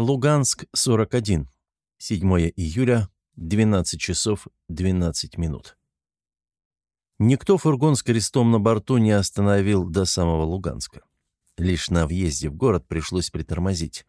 Луганск, 41. 7 июля, 12 часов 12 минут. Никто фургон с крестом на борту не остановил до самого Луганска. Лишь на въезде в город пришлось притормозить.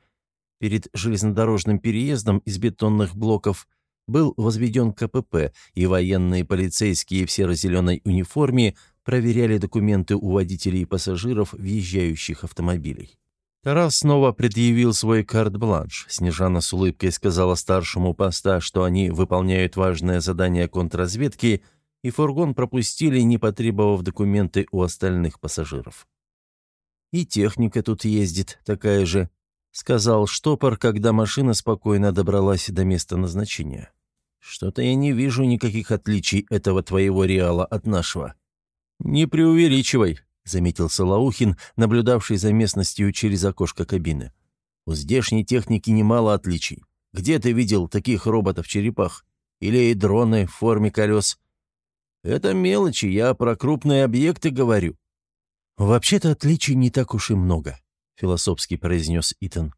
Перед железнодорожным переездом из бетонных блоков был возведен КПП, и военные полицейские в серо-зеленой униформе проверяли документы у водителей и пассажиров въезжающих автомобилей. Тарас снова предъявил свой карт-бланш. Снежана с улыбкой сказала старшему поста, что они выполняют важное задание контрразведки, и фургон пропустили, не потребовав документы у остальных пассажиров. «И техника тут ездит, такая же», — сказал штопор, когда машина спокойно добралась до места назначения. «Что-то я не вижу никаких отличий этого твоего реала от нашего». «Не преувеличивай», заметил Солоухин, наблюдавший за местностью через окошко кабины. «У здешней техники немало отличий. Где ты видел таких роботов-черепах? Или и дроны в форме колес?» «Это мелочи, я про крупные объекты говорю». «Вообще-то отличий не так уж и много», — философски произнес Итан.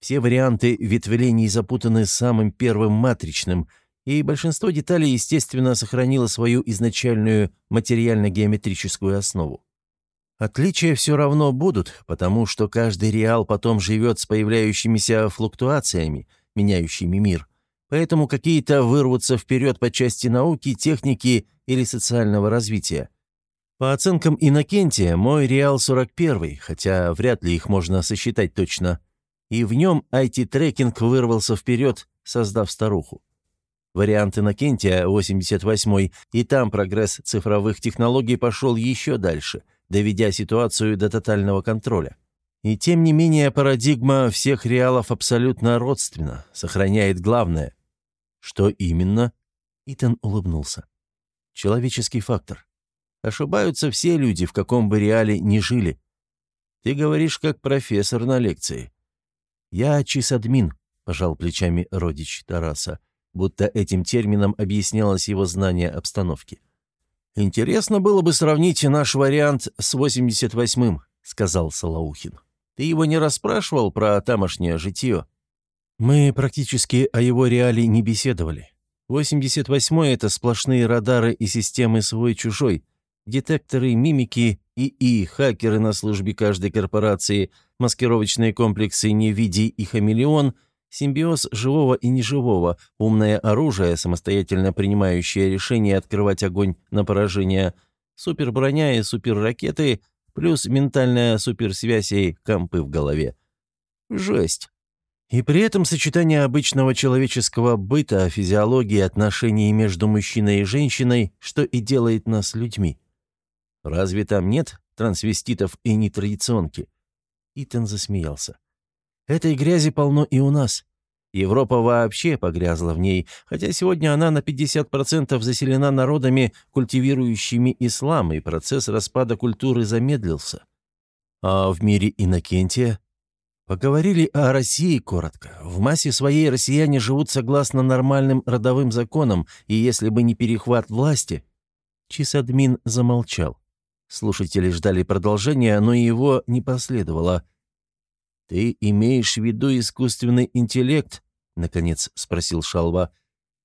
«Все варианты ветвлений запутаны самым первым матричным, и большинство деталей, естественно, сохранило свою изначальную материально-геометрическую основу. Отличия все равно будут, потому что каждый реал потом живет с появляющимися флуктуациями, меняющими мир. Поэтому какие-то вырвутся вперед по части науки, техники или социального развития. По оценкам Иннокентия, мой реал 41, хотя вряд ли их можно сосчитать точно. И в нем IT-трекинг вырвался вперед, создав старуху. Вариант Иннокентия 88 и там прогресс цифровых технологий пошел еще дальше – доведя ситуацию до тотального контроля. И тем не менее парадигма всех реалов абсолютно родственна, сохраняет главное. Что именно? Итан улыбнулся. Человеческий фактор. Ошибаются все люди, в каком бы реале ни жили. Ты говоришь, как профессор на лекции. Я чисадмин, пожал плечами родич Тараса, будто этим термином объяснялось его знание обстановки. «Интересно было бы сравнить наш вариант с 88-м», — сказал Салаухин. «Ты его не расспрашивал про тамошнее житье?» «Мы практически о его реалии не беседовали. 88-й — это сплошные радары и системы свой-чужой, детекторы мимики, ИИ, хакеры на службе каждой корпорации, маскировочные комплексы «Невиди» и «Хамелеон», Симбиоз живого и неживого, умное оружие, самостоятельно принимающее решение открывать огонь на поражение, суперброня и суперракеты, плюс ментальная суперсвязь и компы в голове. Жесть. И при этом сочетание обычного человеческого быта, физиологии, отношений между мужчиной и женщиной, что и делает нас людьми. Разве там нет трансвеститов и нетрадиционки? Итан засмеялся. Этой грязи полно и у нас. Европа вообще погрязла в ней, хотя сегодня она на 50% заселена народами, культивирующими ислам, и процесс распада культуры замедлился. А в мире Иннокентия? Поговорили о России коротко. В массе своей россияне живут согласно нормальным родовым законам, и если бы не перехват власти... Чисадмин замолчал. Слушатели ждали продолжения, но его не последовало. «Ты имеешь в виду искусственный интеллект?» — наконец спросил Шалва.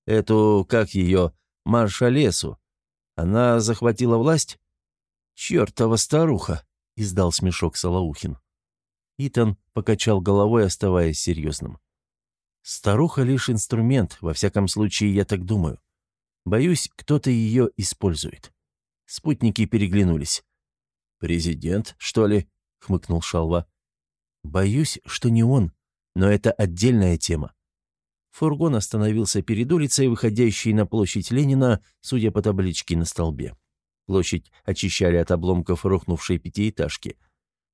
«Эту, как ее, Марша Лесу. Она захватила власть?» «Чертова старуха!» — издал смешок Салаухин. Итан покачал головой, оставаясь серьезным. «Старуха лишь инструмент, во всяком случае, я так думаю. Боюсь, кто-то ее использует». Спутники переглянулись. «Президент, что ли?» — хмыкнул Шалва. Боюсь, что не он, но это отдельная тема. Фургон остановился перед улицей, выходящей на площадь Ленина, судя по табличке на столбе. Площадь очищали от обломков рухнувшей пятиэтажки.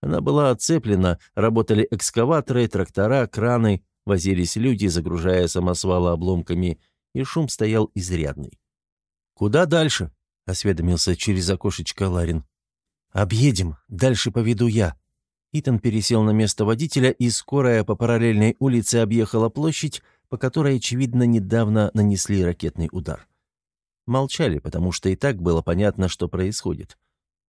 Она была оцеплена, работали экскаваторы, трактора, краны, возились люди, загружая самосвалы обломками, и шум стоял изрядный. «Куда дальше?» — осведомился через окошечко Ларин. «Объедем, дальше поведу я», Итан пересел на место водителя, и скорая по параллельной улице объехала площадь, по которой, очевидно, недавно нанесли ракетный удар. Молчали, потому что и так было понятно, что происходит.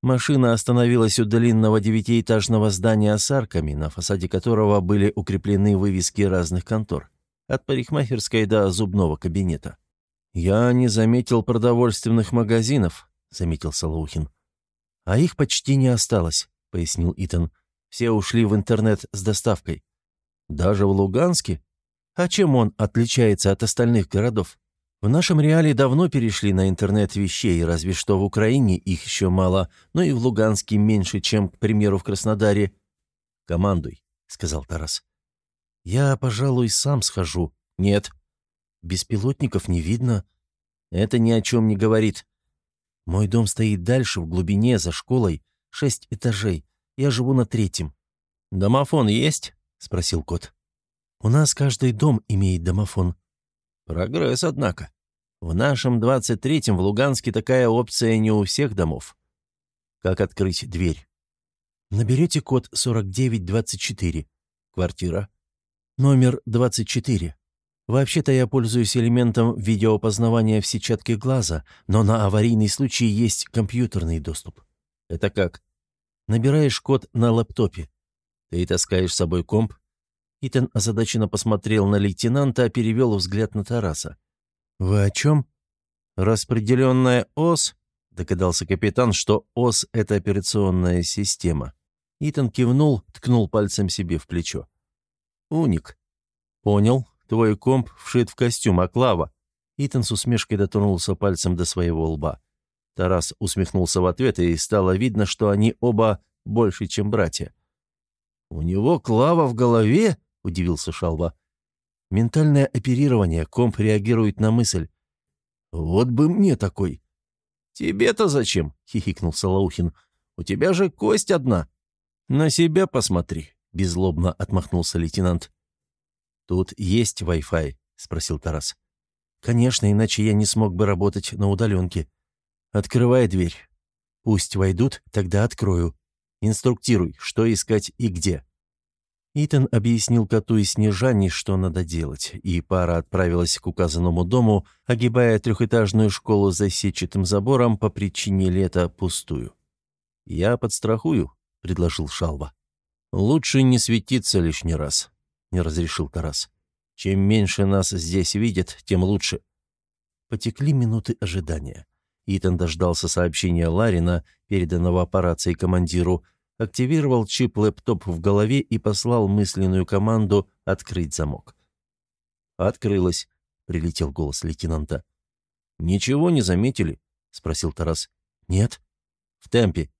Машина остановилась у длинного девятиэтажного здания с арками, на фасаде которого были укреплены вывески разных контор, от парикмахерской до зубного кабинета. «Я не заметил продовольственных магазинов», — заметил Салухин. «А их почти не осталось», — пояснил Итан. «Все ушли в интернет с доставкой». «Даже в Луганске? А чем он отличается от остальных городов?» В нашем реале давно перешли на интернет вещей, разве что в Украине их еще мало, но и в Луганске меньше, чем, к примеру, в Краснодаре. «Командуй», — сказал Тарас. «Я, пожалуй, сам схожу». «Нет». «Беспилотников не видно». «Это ни о чем не говорит». «Мой дом стоит дальше, в глубине, за школой. Шесть этажей. Я живу на третьем». «Домофон есть?» — спросил кот. «У нас каждый дом имеет домофон». «Прогресс, однако». В нашем 23-м в Луганске такая опция не у всех домов. Как открыть дверь? Наберете код 4924. Квартира. Номер 24. Вообще-то я пользуюсь элементом видеоопознавания в сетчатке глаза, но на аварийный случай есть компьютерный доступ. Это как? Набираешь код на лэптопе. Ты таскаешь с собой комп? Итан озадаченно посмотрел на лейтенанта, а перевел взгляд на Тараса. «Вы о чем?» «Распределенная ос», — догадался капитан, что ос — это операционная система. Итан кивнул, ткнул пальцем себе в плечо. «Уник». «Понял. Твой комп вшит в костюм, а Клава?» Итан с усмешкой дотронулся пальцем до своего лба. Тарас усмехнулся в ответ, и стало видно, что они оба больше, чем братья. «У него Клава в голове?» — удивился Шалва. Ментальное оперирование, комп реагирует на мысль. «Вот бы мне такой!» «Тебе-то зачем?» — хихикнул Салаухин. «У тебя же кость одна». «На себя посмотри», — беззлобно отмахнулся лейтенант. «Тут есть Wi-Fi?» — спросил Тарас. «Конечно, иначе я не смог бы работать на удаленке. Открывай дверь. Пусть войдут, тогда открою. Инструктируй, что искать и где». Итан объяснил коту и Снежане, что надо делать, и пара отправилась к указанному дому, огибая трехэтажную школу за сетчатым забором по причине лета пустую. «Я подстрахую», — предложил Шалва. «Лучше не светиться лишний раз», — не разрешил Тарас. «Чем меньше нас здесь видят, тем лучше». Потекли минуты ожидания. Итан дождался сообщения Ларина, переданного по рации командиру, — активировал чип-лэптоп в голове и послал мысленную команду «Открыть замок». «Открылось», — прилетел голос лейтенанта. «Ничего не заметили?» — спросил Тарас. «Нет». «В темпе».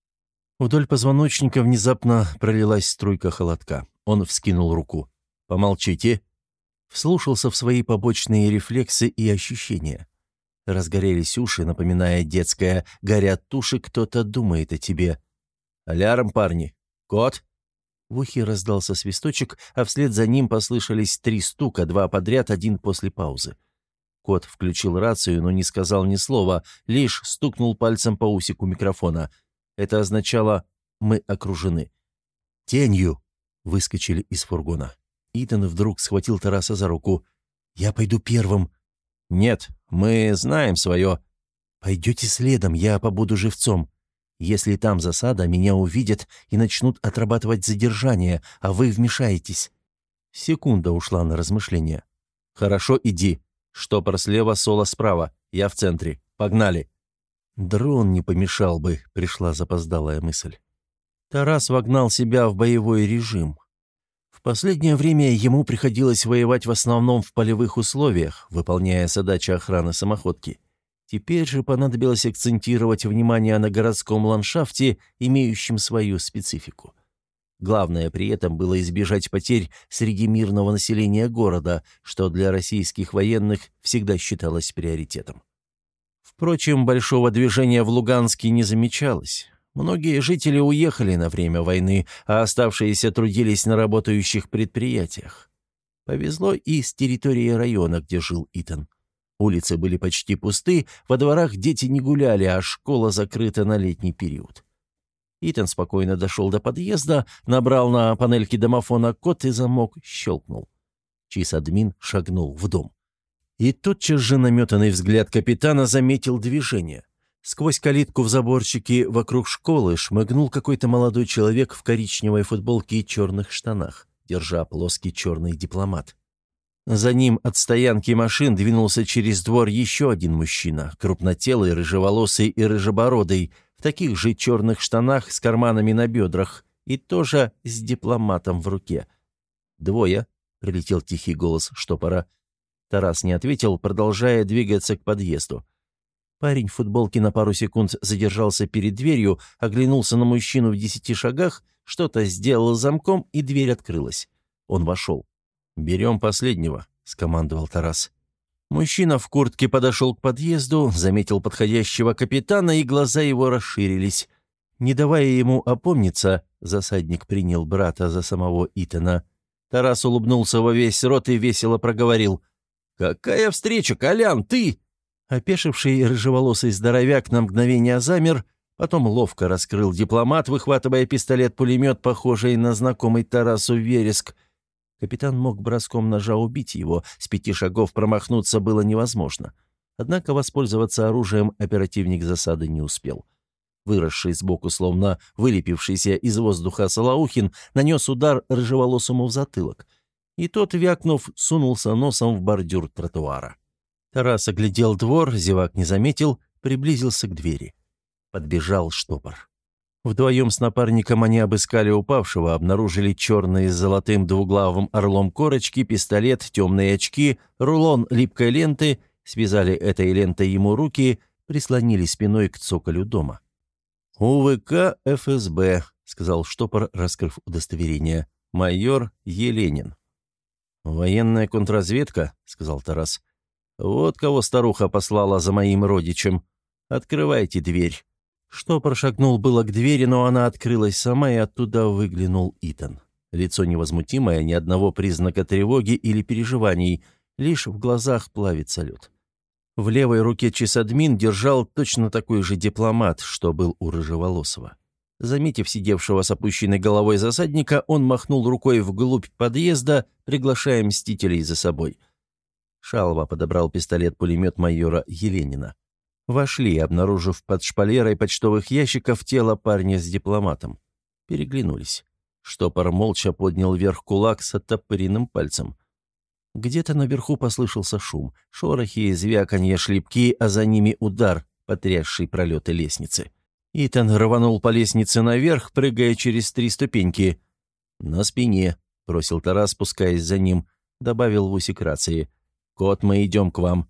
Вдоль позвоночника внезапно пролилась струйка холодка. Он вскинул руку. «Помолчите». Вслушался в свои побочные рефлексы и ощущения. Разгорелись уши, напоминая детское «горят туши, кто-то думает о тебе». «Алярм, парни! Кот!» В ухе раздался свисточек, а вслед за ним послышались три стука, два подряд, один после паузы. Кот включил рацию, но не сказал ни слова, лишь стукнул пальцем по усику микрофона. Это означало «мы окружены». «Тенью!» — выскочили из фургона. Итан вдруг схватил Тараса за руку. «Я пойду первым». «Нет, мы знаем свое». «Пойдете следом, я побуду живцом». Если там засада, меня увидят и начнут отрабатывать задержание, а вы вмешаетесь». Секунда ушла на размышление. «Хорошо, иди. Штопор слева, соло справа. Я в центре. Погнали». «Дрон не помешал бы», — пришла запоздалая мысль. Тарас вогнал себя в боевой режим. Последнее время ему приходилось воевать в основном в полевых условиях, выполняя задачи охраны самоходки. Теперь же понадобилось акцентировать внимание на городском ландшафте, имеющем свою специфику. Главное при этом было избежать потерь среди мирного населения города, что для российских военных всегда считалось приоритетом. Впрочем, большого движения в Луганске не замечалось. Многие жители уехали на время войны, а оставшиеся трудились на работающих предприятиях. Повезло и с территории района, где жил Итан. Улицы были почти пусты, во дворах дети не гуляли, а школа закрыта на летний период. Итан спокойно дошел до подъезда, набрал на панельке домофона код и замок щелкнул. Чис-админ шагнул в дом. И тотчас же наметанный взгляд капитана заметил движение. Сквозь калитку в заборчике вокруг школы шмыгнул какой-то молодой человек в коричневой футболке и черных штанах, держа плоский черный дипломат. За ним от стоянки машин двинулся через двор еще один мужчина, крупнотелый, рыжеволосый и рыжебородый, в таких же черных штанах с карманами на бедрах и тоже с дипломатом в руке. «Двое», — прилетел тихий голос штопора. Тарас не ответил, продолжая двигаться к подъезду. Парень в футболке на пару секунд задержался перед дверью, оглянулся на мужчину в десяти шагах, что-то сделал замком, и дверь открылась. Он вошел. «Берем последнего», — скомандовал Тарас. Мужчина в куртке подошел к подъезду, заметил подходящего капитана, и глаза его расширились. Не давая ему опомниться, засадник принял брата за самого Итана. Тарас улыбнулся во весь рот и весело проговорил. «Какая встреча, Колян, ты!» Опешивший рыжеволосый здоровяк на мгновение замер, потом ловко раскрыл дипломат, выхватывая пистолет-пулемет, похожий на знакомый Тарасу вереск. Капитан мог броском ножа убить его, с пяти шагов промахнуться было невозможно. Однако воспользоваться оружием оперативник засады не успел. Выросший сбоку, словно вылепившийся из воздуха Салаухин, нанес удар рыжеволосому в затылок. И тот, вякнув, сунулся носом в бордюр тротуара. Тарас оглядел двор, зевак не заметил, приблизился к двери. Подбежал штопор. Вдвоем с напарником они обыскали упавшего, обнаружили черные с золотым двуглавым орлом корочки, пистолет, темные очки, рулон липкой ленты, связали этой лентой ему руки, прислонили спиной к цоколю дома. «УВК ФСБ», — сказал штопор, раскрыв удостоверение. «Майор Еленин». «Военная контрразведка», — сказал Тарас. «Вот кого старуха послала за моим родичем. Открывайте дверь». Что прошагнул было к двери, но она открылась сама, и оттуда выглянул Итан. Лицо невозмутимое, ни одного признака тревоги или переживаний, лишь в глазах плавится лед. В левой руке часадмин держал точно такой же дипломат, что был у Рыжеволосого. Заметив сидевшего с опущенной головой засадника, он махнул рукой вглубь подъезда, приглашая мстителей за собой – Шалва подобрал пистолет-пулемет майора Еленина. Вошли, обнаружив под шпалерой почтовых ящиков тело парня с дипломатом. Переглянулись. Штопор молча поднял вверх кулак с оттопыренным пальцем. Где-то наверху послышался шум, шорохи, звяканье, шлепки, а за ними удар, потрясший пролеты лестницы. Итан рванул по лестнице наверх, прыгая через три ступеньки. «На спине», — бросил Тарас, спускаясь за ним, добавил в усик рации. «Кот, мы идем к вам».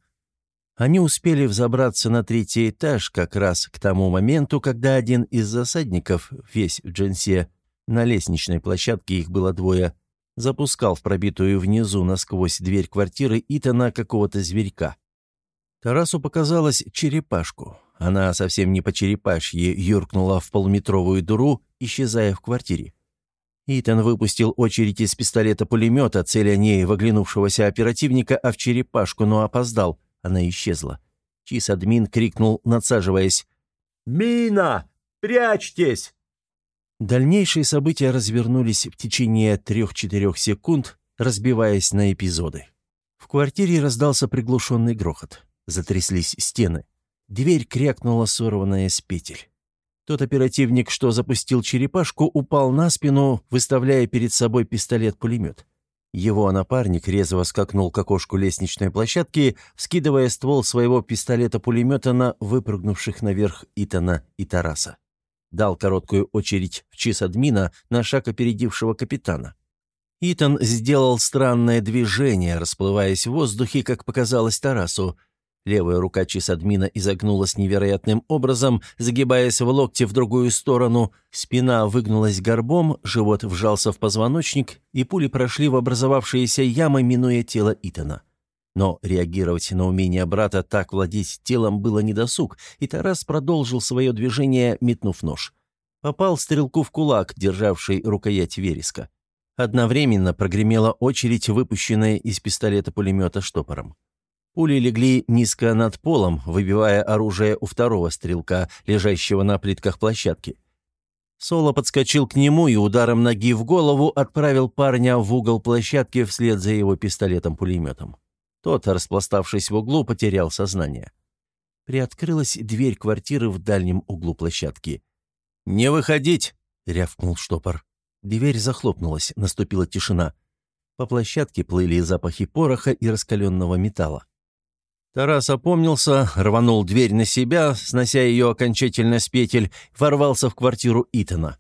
Они успели взобраться на третий этаж как раз к тому моменту, когда один из засадников, весь в джинсе, на лестничной площадке их было двое, запускал в пробитую внизу насквозь дверь квартиры Итана какого-то зверька. Тарасу показалось черепашку. Она совсем не по черепашье юркнула в полуметровую дуру, исчезая в квартире. Итан выпустил очередь из пистолета-пулемета, целя не в оглянувшегося оперативника, а в черепашку, но опоздал. Она исчезла. Чис-админ крикнул, надсаживаясь. «Мина! Прячьтесь!» Дальнейшие события развернулись в течение трех-четырех секунд, разбиваясь на эпизоды. В квартире раздался приглушенный грохот. Затряслись стены. Дверь крякнула, сорванная с петель. Тот оперативник, что запустил черепашку, упал на спину, выставляя перед собой пистолет-пулемет. Его напарник резво скакнул к окошку лестничной площадки, скидывая ствол своего пистолета-пулемета на выпрыгнувших наверх Итана и Тараса. Дал короткую очередь в чиз админа на шаг опередившего капитана. Итан сделал странное движение, расплываясь в воздухе, как показалось Тарасу, Левая рука чисадмина изогнулась невероятным образом, загибаясь в локте в другую сторону, спина выгнулась горбом, живот вжался в позвоночник, и пули прошли в образовавшиеся ямы, минуя тело Итана. Но реагировать на умение брата так владеть телом было недосуг, и Тарас продолжил свое движение, метнув нож. Попал стрелку в кулак, державший рукоять вереска. Одновременно прогремела очередь, выпущенная из пистолета-пулемета штопором. Пули легли низко над полом, выбивая оружие у второго стрелка, лежащего на плитках площадки. Соло подскочил к нему и ударом ноги в голову отправил парня в угол площадки вслед за его пистолетом-пулеметом. Тот, распластавшись в углу, потерял сознание. Приоткрылась дверь квартиры в дальнем углу площадки. «Не выходить!» — рявкнул штопор. Дверь захлопнулась, наступила тишина. По площадке плыли запахи пороха и раскаленного металла. Тарас опомнился, рванул дверь на себя, снося ее окончательно с петель, ворвался в квартиру Итана.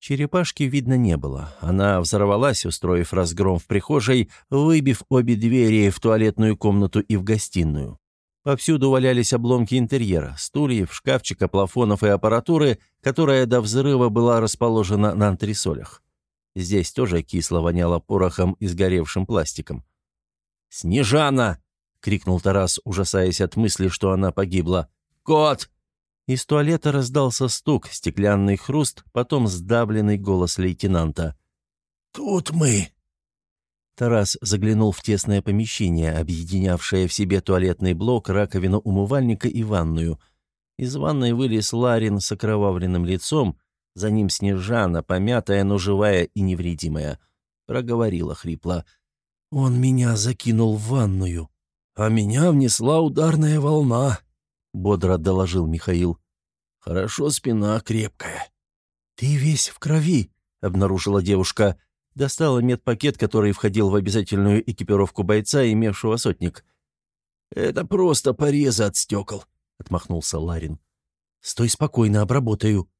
Черепашки видно не было. Она взорвалась, устроив разгром в прихожей, выбив обе двери в туалетную комнату и в гостиную. Повсюду валялись обломки интерьера, стульев, шкафчика, плафонов и аппаратуры, которая до взрыва была расположена на антресолях. Здесь тоже кисло воняло порохом и сгоревшим пластиком. «Снежана!» — крикнул Тарас, ужасаясь от мысли, что она погибла. «Кот!» Из туалета раздался стук, стеклянный хруст, потом сдавленный голос лейтенанта. «Тут мы!» Тарас заглянул в тесное помещение, объединявшее в себе туалетный блок, раковину умывальника и ванную. Из ванной вылез Ларин с окровавленным лицом, за ним Снежана, помятая, но живая и невредимая. Проговорила хрипло. «Он меня закинул в ванную, а меня внесла ударная волна», — бодро доложил Михаил. «Хорошо спина крепкая». «Ты весь в крови», — обнаружила девушка. Достала медпакет, который входил в обязательную экипировку бойца, имевшего сотник. «Это просто порезы от стекол», — отмахнулся Ларин. «Стой спокойно, обработаю»,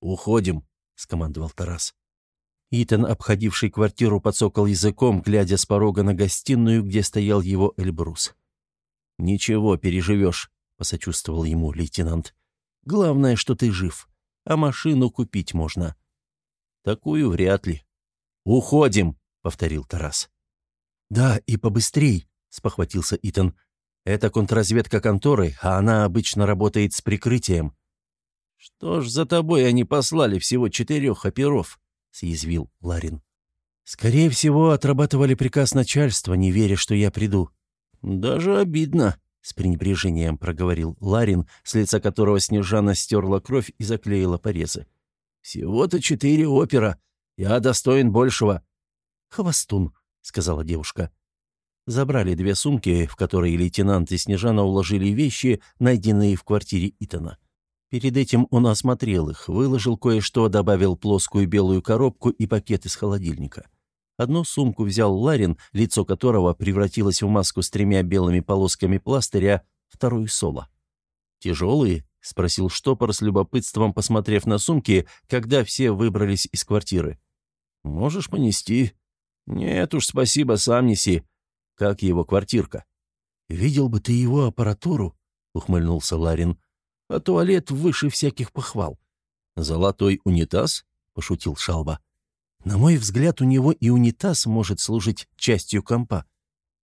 «Уходим», — скомандовал Тарас. Итан, обходивший квартиру, подсокал языком, глядя с порога на гостиную, где стоял его Эльбрус. «Ничего, переживешь», — посочувствовал ему лейтенант. «Главное, что ты жив, а машину купить можно». «Такую вряд ли». «Уходим», — повторил Тарас. «Да, и побыстрей», — спохватился Итан. «Это контрразведка конторы, а она обычно работает с прикрытием. «Что ж за тобой они послали всего четырех оперов?» — съязвил Ларин. «Скорее всего, отрабатывали приказ начальства, не веря, что я приду». «Даже обидно», — с пренебрежением проговорил Ларин, с лица которого Снежана стерла кровь и заклеила порезы. «Всего-то четыре опера. Я достоин большего». «Хвостун», — сказала девушка. Забрали две сумки, в которые лейтенант и Снежана уложили вещи, найденные в квартире Итана. Перед этим он осмотрел их, выложил кое-что, добавил плоскую белую коробку и пакет из холодильника. Одну сумку взял Ларин, лицо которого превратилось в маску с тремя белыми полосками пластыря, вторую — соло. «Тяжелые?» — спросил штопор с любопытством, посмотрев на сумки, когда все выбрались из квартиры. «Можешь понести?» «Нет уж, спасибо, сам неси. Как его квартирка?» «Видел бы ты его аппаратуру», — ухмыльнулся Ларин а туалет выше всяких похвал. «Золотой унитаз?» — пошутил Шалба. «На мой взгляд, у него и унитаз может служить частью компа».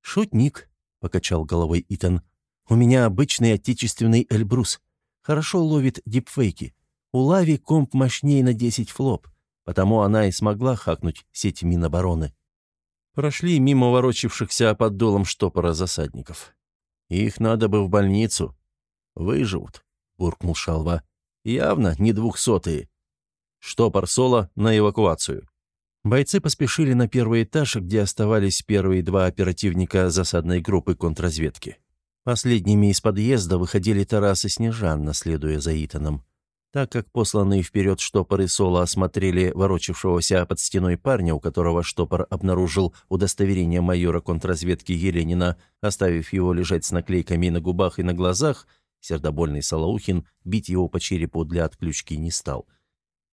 «Шутник», — покачал головой Итан. «У меня обычный отечественный Эльбрус. Хорошо ловит дипфейки. У Лави комп мощнее на 10 флоп, потому она и смогла хакнуть сеть Минобороны». Прошли мимо ворочившихся под долом штопора засадников. «Их надо бы в больницу. Выживут». — буркнул Шалва. «Явно не двухсотые. Штопор Соло на эвакуацию». Бойцы поспешили на первый этаж, где оставались первые два оперативника засадной группы контрразведки. Последними из подъезда выходили Тарас и Снежан, наследуя за Итаном. Так как посланные вперед штопор и Соло осмотрели ворочавшегося под стеной парня, у которого штопор обнаружил удостоверение майора контрразведки Еленина, оставив его лежать с наклейками на губах и на глазах, Сердобольный Салаухин бить его по черепу для отключки не стал.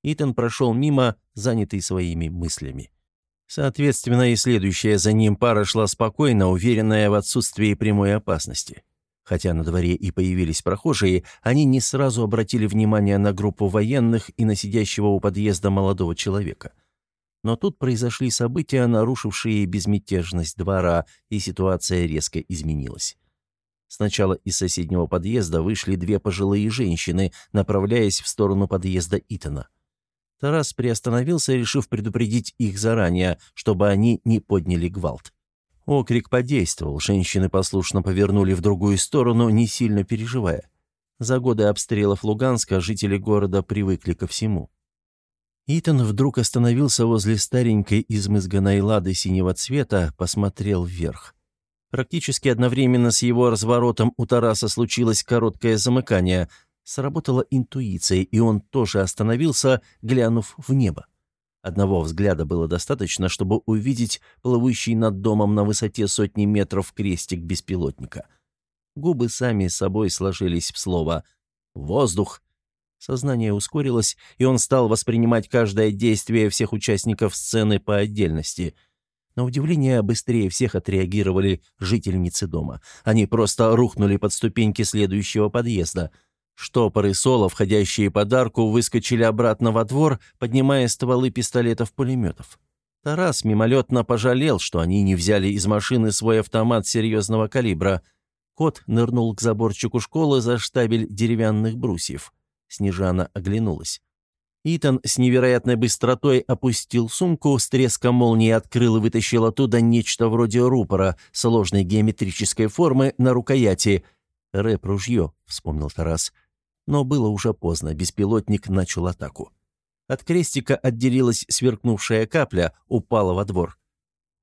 Итан прошел мимо, занятый своими мыслями. Соответственно, и следующая за ним пара шла спокойно, уверенная в отсутствии прямой опасности. Хотя на дворе и появились прохожие, они не сразу обратили внимание на группу военных и на сидящего у подъезда молодого человека. Но тут произошли события, нарушившие безмятежность двора, и ситуация резко изменилась. Сначала из соседнего подъезда вышли две пожилые женщины, направляясь в сторону подъезда Итана. Тарас приостановился, решив предупредить их заранее, чтобы они не подняли гвалт. Окрик подействовал, женщины послушно повернули в другую сторону, не сильно переживая. За годы обстрелов Луганска жители города привыкли ко всему. Итан вдруг остановился возле старенькой измызганной лады синего цвета, посмотрел вверх. Практически одновременно с его разворотом у Тараса случилось короткое замыкание. Сработала интуиция, и он тоже остановился, глянув в небо. Одного взгляда было достаточно, чтобы увидеть плывущий над домом на высоте сотни метров крестик беспилотника. Губы сами собой сложились в слово «воздух». Сознание ускорилось, и он стал воспринимать каждое действие всех участников сцены по отдельности. На удивление, быстрее всех отреагировали жительницы дома. Они просто рухнули под ступеньки следующего подъезда — Штопоры Соло, входящие под арку, выскочили обратно во двор, поднимая стволы пистолетов-пулеметов. Тарас мимолетно пожалел, что они не взяли из машины свой автомат серьезного калибра. Кот нырнул к заборчику школы за штабель деревянных брусьев. Снежана оглянулась. Итан с невероятной быстротой опустил сумку, с треском молнии открыл и вытащил оттуда нечто вроде рупора сложной геометрической формы на рукояти. «Рэп-ружье», — вспомнил Тарас. Но было уже поздно, беспилотник начал атаку. От крестика отделилась сверкнувшая капля, упала во двор.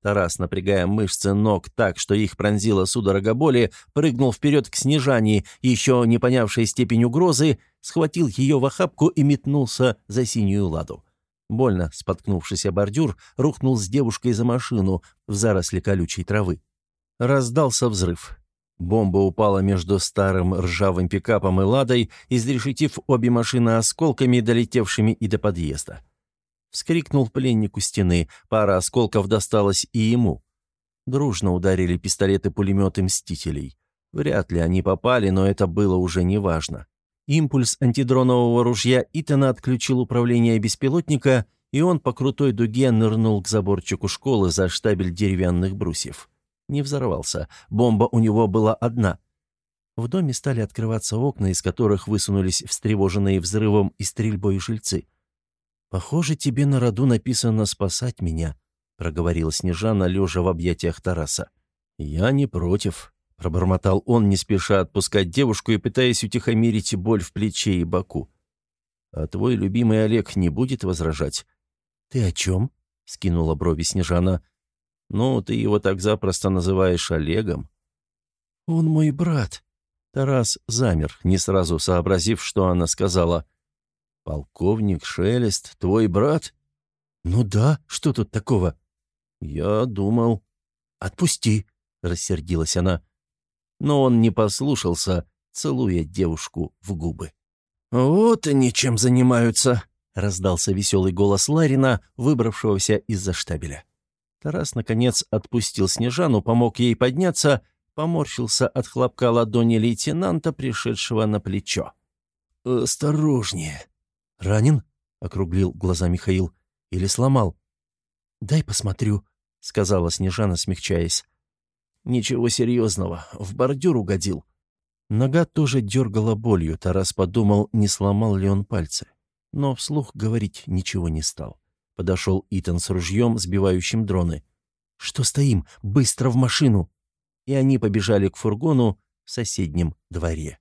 Тарас, напрягая мышцы ног так, что их пронзила судорога боли, прыгнул вперед к Снежании, еще не понявшей степень угрозы, схватил ее в охапку и метнулся за синюю ладу. Больно, споткнувшись о бордюр, рухнул с девушкой за машину в заросли колючей травы. Раздался взрыв. Бомба упала между старым ржавым пикапом и «Ладой», изрешетив обе машины осколками, долетевшими и до подъезда. Вскрикнул пленник у стены, пара осколков досталась и ему. Дружно ударили пистолеты-пулеметы «Мстителей». Вряд ли они попали, но это было уже неважно. Импульс антидронового ружья Итана отключил управление беспилотника, и он по крутой дуге нырнул к заборчику школы за штабель деревянных брусьев не взорвался. Бомба у него была одна. В доме стали открываться окна, из которых высунулись встревоженные взрывом и стрельбой жильцы. «Похоже, тебе на роду написано «спасать меня», — проговорила Снежана, лежа в объятиях Тараса. «Я не против», — пробормотал он, не спеша отпускать девушку и пытаясь утихомирить боль в плече и боку. «А твой любимый Олег не будет возражать?» «Ты о чем?» — скинула брови Снежана. «Ну, ты его так запросто называешь Олегом». «Он мой брат». Тарас замер, не сразу сообразив, что она сказала. «Полковник Шелест, твой брат?» «Ну да, что тут такого?» «Я думал...» «Отпусти», — рассердилась она. Но он не послушался, целуя девушку в губы. «Вот они чем занимаются», — раздался веселый голос Ларина, выбравшегося из-за штабеля. Тарас, наконец, отпустил Снежану, помог ей подняться, поморщился от хлопка ладони лейтенанта, пришедшего на плечо. «Осторожнее!» «Ранен?» — округлил глаза Михаил. «Или сломал?» «Дай посмотрю», — сказала Снежана, смягчаясь. «Ничего серьезного, в бордюр угодил». Нога тоже дергала болью, Тарас подумал, не сломал ли он пальцы. Но вслух говорить ничего не стал. Подошел Итан с ружьем, сбивающим дроны. «Что стоим? Быстро в машину!» И они побежали к фургону в соседнем дворе.